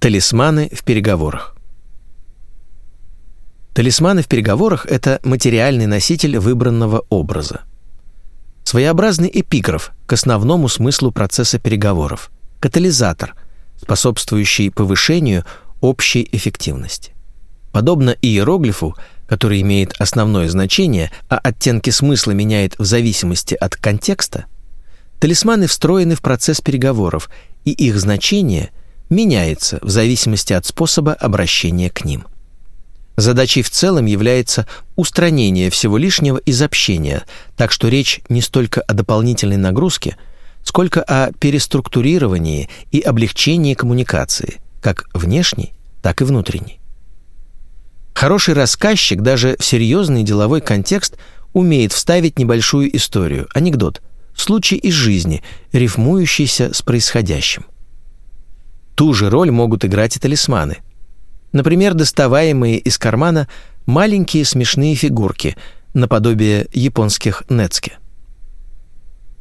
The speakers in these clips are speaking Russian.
Талисманы в переговорах. Талисманы в переговорах – это материальный носитель выбранного образа. Своеобразный эпиграф к основному смыслу процесса переговоров, катализатор, способствующий повышению общей эффективности. Подобно иероглифу, который имеет основное значение, а оттенки смысла меняет в зависимости от контекста, талисманы встроены в процесс переговоров, и их значение меняется в зависимости от способа обращения к ним. Задачей в целом является устранение всего лишнего из общения, так что речь не столько о дополнительной нагрузке, сколько о переструктурировании и облегчении коммуникации, как внешней, так и внутренней. Хороший рассказчик даже в серьезный деловой контекст умеет вставить небольшую историю, анекдот, случай из жизни, рифмующийся с происходящим. Ту же роль могут играть и талисманы. Например, доставаемые из кармана маленькие смешные фигурки, наподобие японских нецки.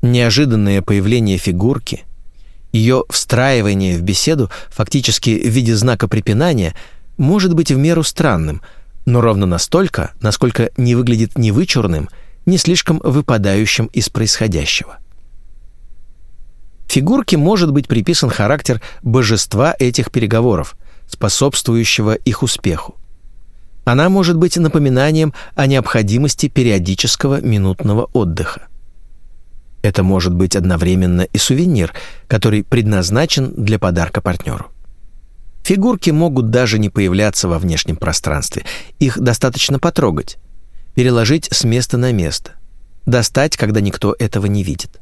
Неожиданное появление фигурки, ее встраивание в беседу фактически в виде знака препинания может быть в меру странным, но ровно настолько, насколько не выглядит ни вычурным, ни слишком выпадающим из происходящего. Фигурке может быть приписан характер божества этих переговоров, способствующего их успеху. Она может быть напоминанием о необходимости периодического минутного отдыха. Это может быть одновременно и сувенир, который предназначен для подарка партнеру. Фигурки могут даже не появляться во внешнем пространстве. Их достаточно потрогать, переложить с места на место, достать, когда никто этого не видит.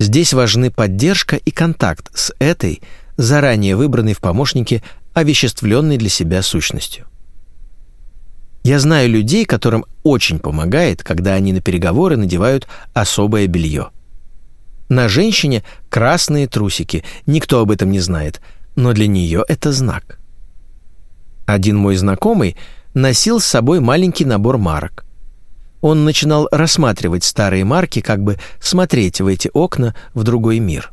Здесь важны поддержка и контакт с этой, заранее выбранной в помощнике, овеществленной для себя сущностью. Я знаю людей, которым очень помогает, когда они на переговоры надевают особое белье. На женщине красные трусики, никто об этом не знает, но для нее это знак. Один мой знакомый носил с собой маленький набор марок он начинал рассматривать старые марки, как бы смотреть в эти окна в другой мир.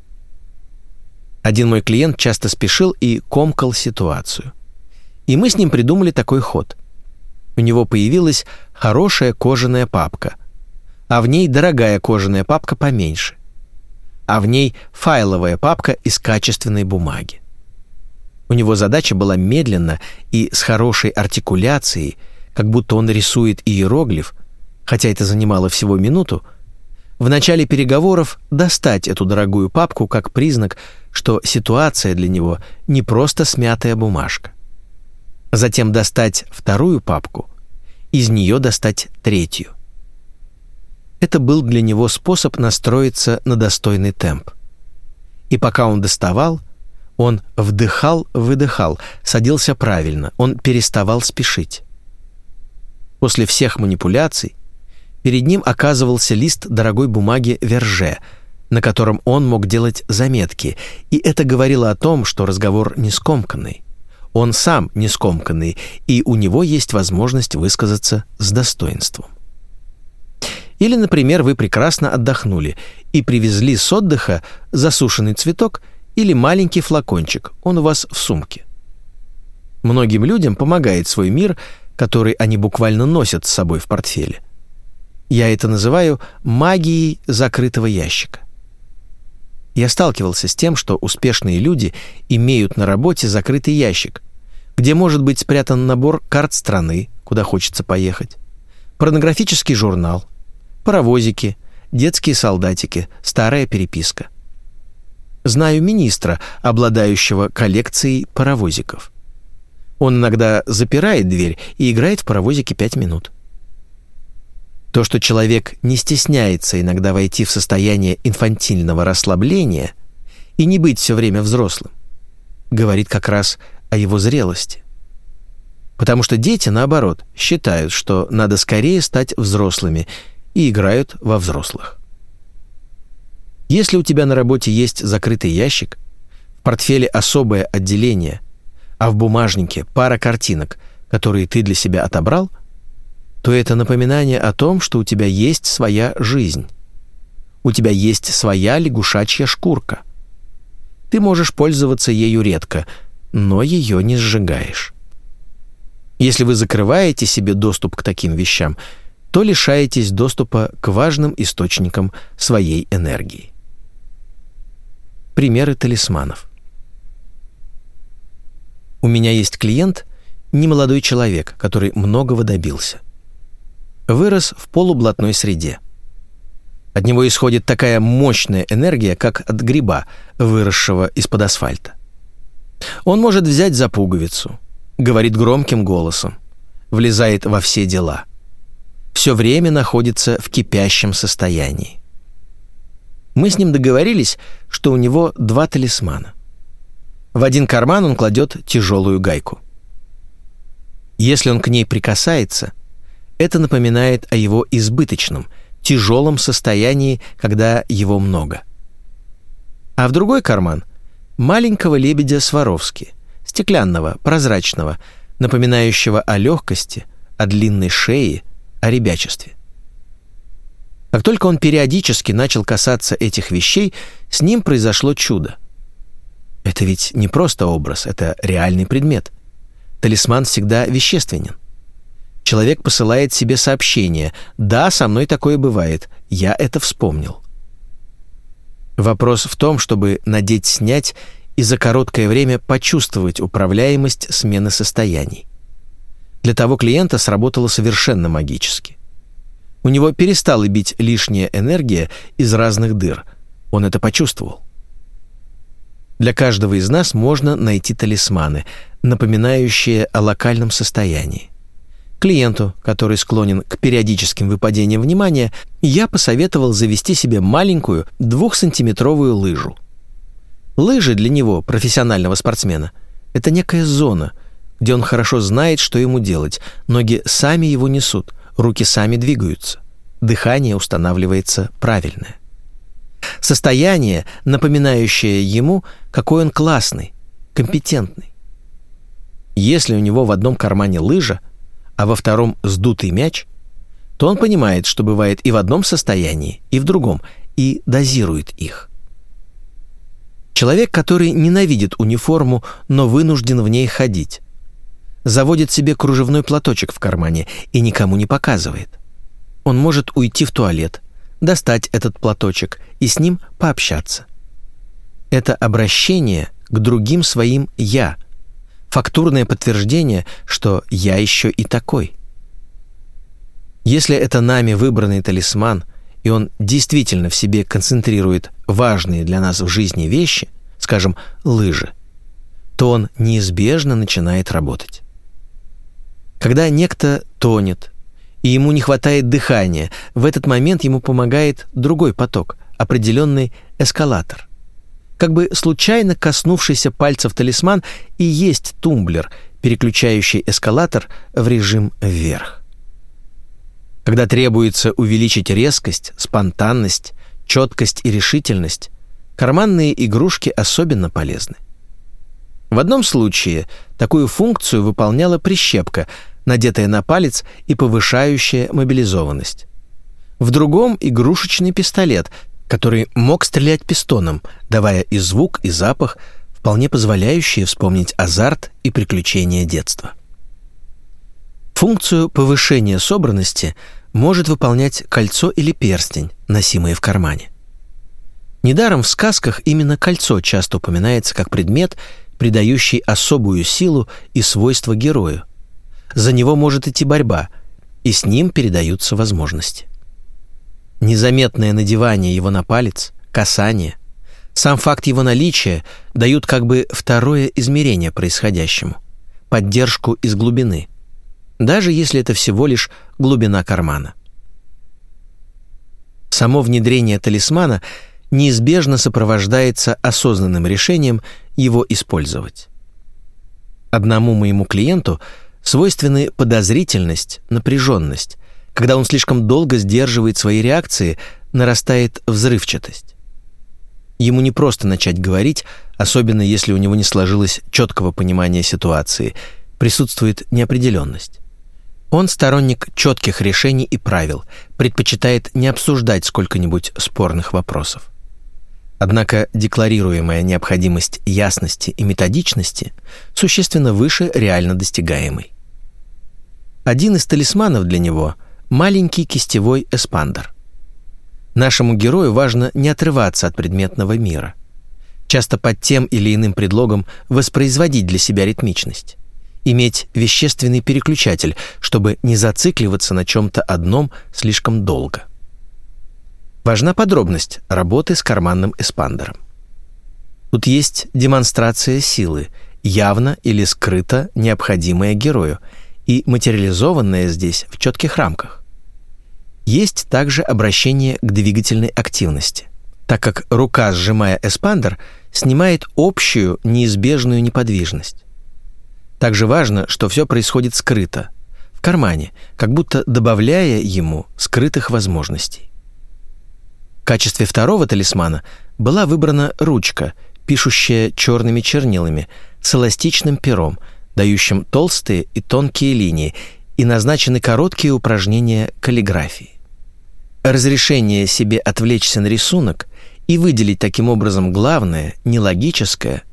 Один мой клиент часто спешил и комкал ситуацию. И мы с ним придумали такой ход. У него появилась хорошая кожаная папка, а в ней дорогая кожаная папка поменьше, а в ней файловая папка из качественной бумаги. У него задача была медленно и с хорошей артикуляцией, как будто он рисует иероглиф, хотя это занимало всего минуту, в начале переговоров достать эту дорогую папку как признак, что ситуация для него не просто смятая бумажка. Затем достать вторую папку, из нее достать третью. Это был для него способ настроиться на достойный темп. И пока он доставал, он вдыхал-выдыхал, садился правильно, он переставал спешить. После всех манипуляций Перед ним оказывался лист дорогой бумаги Верже, на котором он мог делать заметки, и это говорило о том, что разговор не скомканный. Он сам не скомканный, и у него есть возможность высказаться с достоинством. Или, например, вы прекрасно отдохнули и привезли с отдыха засушенный цветок или маленький флакончик, он у вас в сумке. Многим людям помогает свой мир, который они буквально носят с собой в портфеле. Я это называю магией закрытого ящика. Я сталкивался с тем, что успешные люди имеют на работе закрытый ящик, где может быть спрятан набор карт страны, куда хочется поехать, порнографический журнал, паровозики, детские солдатики, старая переписка. Знаю министра, обладающего коллекцией паровозиков. Он иногда запирает дверь и играет в паровозике пять минут. То, что человек не стесняется иногда войти в состояние инфантильного расслабления и не быть все время взрослым, говорит как раз о его зрелости. Потому что дети, наоборот, считают, что надо скорее стать взрослыми и играют во взрослых. Если у тебя на работе есть закрытый ящик, в портфеле особое отделение, а в бумажнике пара картинок, которые ты для себя отобрал – то это напоминание о том, что у тебя есть своя жизнь. У тебя есть своя лягушачья шкурка. Ты можешь пользоваться ею редко, но ее не сжигаешь. Если вы закрываете себе доступ к таким вещам, то лишаетесь доступа к важным источникам своей энергии. Примеры талисманов. У меня есть клиент, немолодой человек, который многого добился. Вырос в полублатной среде. От него исходит такая мощная энергия, как от гриба, выросшего из-под асфальта. Он может взять за пуговицу, говорит громким голосом, влезает во все дела. Все время находится в кипящем состоянии. Мы с ним договорились, что у него два талисмана. В один карман он кладет тяжелую гайку. Если он к ней прикасается, это напоминает о его избыточном, тяжелом состоянии, когда его много. А в другой карман – маленького лебедя Сваровски, стеклянного, прозрачного, напоминающего о легкости, о длинной шее, о ребячестве. Как только он периодически начал касаться этих вещей, с ним произошло чудо. Это ведь не просто образ, это реальный предмет. Талисман всегда вещественен. Человек посылает себе сообщение «Да, со мной такое бывает, я это вспомнил». Вопрос в том, чтобы надеть-снять и за короткое время почувствовать управляемость смены состояний. Для того клиента сработало совершенно магически. У него перестала бить лишняя энергия из разных дыр. Он это почувствовал. Для каждого из нас можно найти талисманы, напоминающие о локальном состоянии. Клиенту, который склонен к периодическим выпадениям внимания, я посоветовал завести себе маленькую двухсантиметровую лыжу. Лыжи для него, профессионального спортсмена, это некая зона, где он хорошо знает, что ему делать. Ноги сами его несут, руки сами двигаются. Дыхание устанавливается правильное. Состояние, напоминающее ему, какой он классный, компетентный. Если у него в одном кармане лыжа, а во втором сдутый мяч, то он понимает, что бывает и в одном состоянии, и в другом, и дозирует их. Человек, который ненавидит униформу, но вынужден в ней ходить, заводит себе кружевной платочек в кармане и никому не показывает. Он может уйти в туалет, достать этот платочек и с ним пообщаться. Это обращение к другим своим «я», фактурное подтверждение, что «я еще и такой». Если это нами выбранный талисман, и он действительно в себе концентрирует важные для нас в жизни вещи, скажем, лыжи, то он неизбежно начинает работать. Когда некто тонет, и ему не хватает дыхания, в этот момент ему помогает другой поток, определенный эскалатор. Как бы случайно коснувшийся пальцев талисман и есть тумблер, переключающий эскалатор в режим вверх. Когда требуется увеличить резкость, спонтанность, четкость и решительность, карманные игрушки особенно полезны. В одном случае такую функцию выполняла прищепка, надетая на палец и повышающая мобилизованность. В другом — игрушечный пистолет, который мог стрелять пистоном, давая и звук, и запах, вполне позволяющие вспомнить азарт и приключения детства. Функцию повышения собранности может выполнять кольцо или перстень, носимые в кармане. Недаром в сказках именно кольцо часто упоминается как предмет, придающий особую силу и свойства герою. За него может идти борьба, и с ним передаются возможности. Незаметное надевание его на палец, касание, сам факт его наличия дают как бы второе измерение происходящему, поддержку из глубины, даже если это всего лишь глубина кармана. Само внедрение талисмана неизбежно сопровождается осознанным решением его использовать. Одному моему клиенту свойственны подозрительность, напряженность. Когда он слишком долго сдерживает свои реакции, нарастает взрывчатость. Ему не просто начать говорить, особенно если у него не сложилось четкого понимания ситуации, присутствует неопределенность. Он сторонник четких решений и правил, предпочитает не обсуждать сколько-нибудь спорных вопросов. Однако декларируемая необходимость ясности и методичности существенно выше реально достигаемой. Один из талисманов для него – маленький кистевой эспандер. Нашему герою важно не отрываться от предметного мира, часто под тем или иным предлогом воспроизводить для себя ритмичность, иметь вещественный переключатель, чтобы не зацикливаться на чем-то одном слишком долго. Важна подробность работы с карманным эспандером. Тут есть демонстрация силы, явно или скрыто необходимая герою, и материализованная здесь в четких рамках. Есть также обращение к двигательной активности, так как рука, сжимая эспандер, снимает общую неизбежную неподвижность. Также важно, что все происходит скрыто, в кармане, как будто добавляя ему скрытых возможностей. В качестве второго талисмана была выбрана ручка, пишущая черными чернилами, с эластичным пером, дающим толстые и тонкие линии, и назначены короткие упражнения каллиграфии. Разрешение себе отвлечься на рисунок и выделить таким образом главное, нелогическое,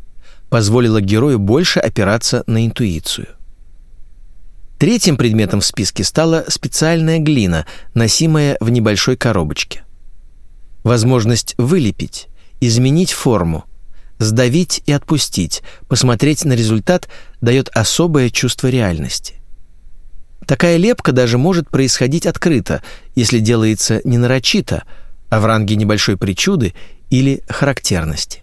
позволило герою больше опираться на интуицию. Третьим предметом в списке стала специальная глина, носимая в небольшой коробочке возможность вылепить, изменить форму, сдавить и отпустить, посмотреть на результат дает особое чувство реальности. Такая лепка даже может происходить открыто, если делается не нарочито, а в ранге небольшой причуды или характерности.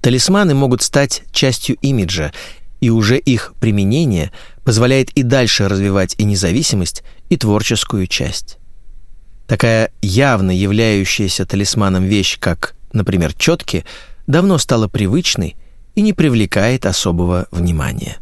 Талисманы могут стать частью имиджа, и уже их применение позволяет и дальше развивать и независимость, и творческую часть. Такая явно являющаяся талисманом вещь, как, например, четки, давно стала привычной и не привлекает особого внимания.